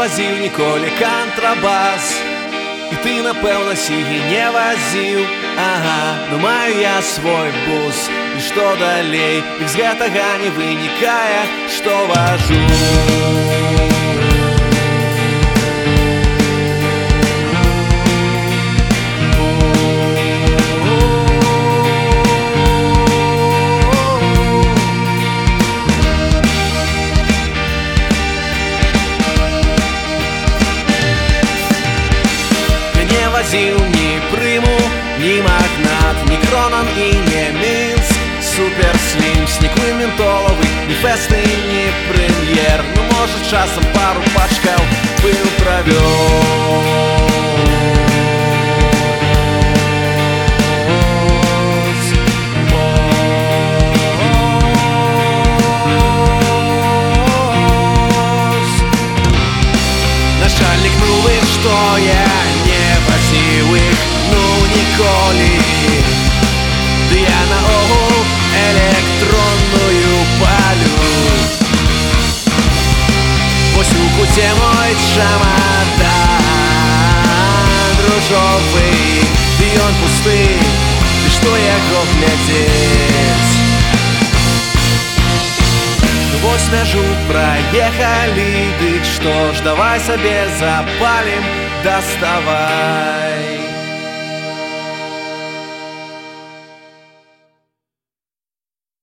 возив ніколі кантрабас І ти, напевно, сігі не возив Ага, ну маю я свой бус І што далей, і з гэтага не вынікае, што важу Возил ни приму, ни магнат, ни кронон и не минс Супер слим, сникли ментоловый, ни фесты, ни премьер. Ну, может, часом Начальник новых, что я не возил их, ну ніколи я наогул электронную палю. Вось у куце мой чамадан ружовы Ды ён пусты, ды што яго глядзець Вось мяжу праехалі, што ж давай сабе запалім, даставай